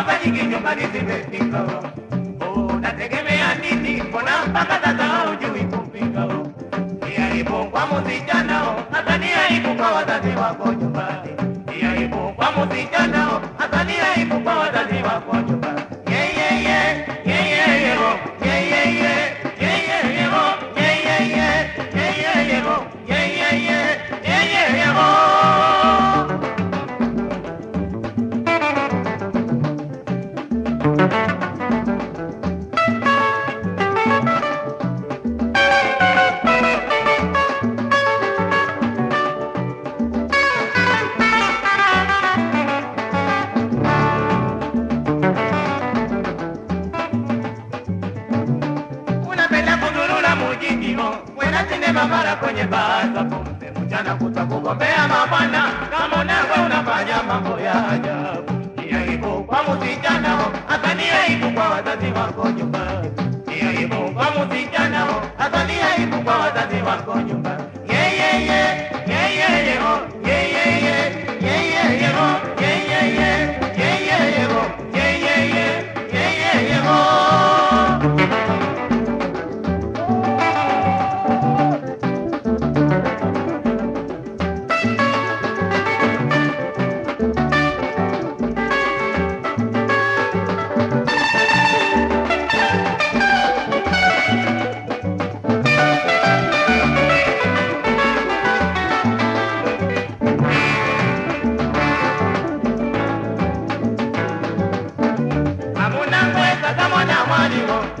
nyumbani zimefika. Unategemea nini? Mbona mpaka sasa haujui kupika? Ni aibu kwa msichana, hata ni aibu kwa wazazi wako nyumbani. Ni aibu kwa msichana, hata ni aibu kwenye baa za pombe mchana kutakugombea mabwana. Kama unawe unafanya mambo ya ajabu. Ni aibu kwa msichana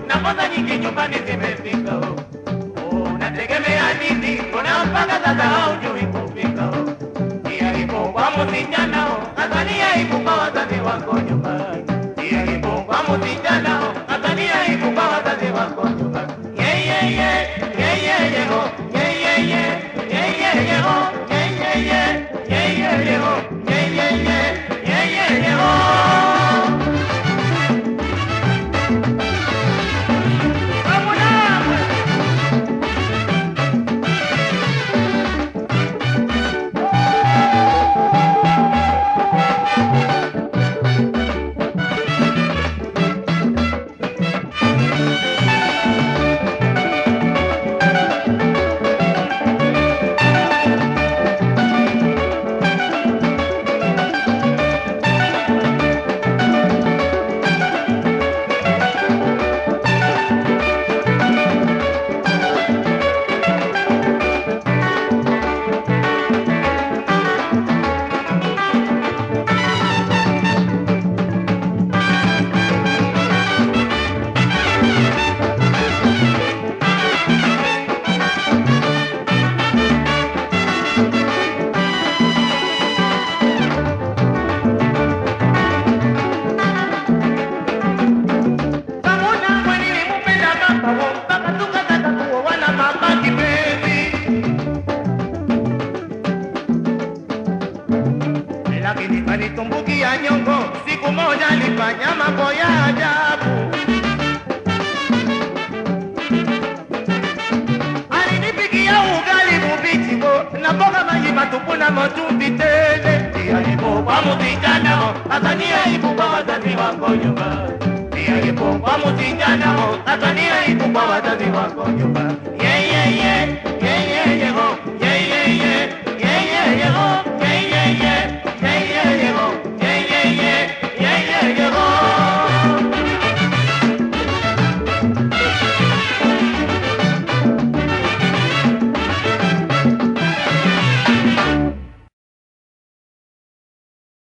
na pesa nyingi nyumbani zimefika oh. unategemea nini mbona mpaka sasa haujui kupika oh. ni aibu kwa msichana nadhani aibu kwa wazazi wako nyumbani ni aibu kwa msichana mboga maji matupu na machumvi tele. Ni aibu kwa msichana wo, hata ni aibu kwa wazazi wako nyumbani. Ni aibu kwa msichana wo, hata ni aibu kwa wazazi wako nyumbani.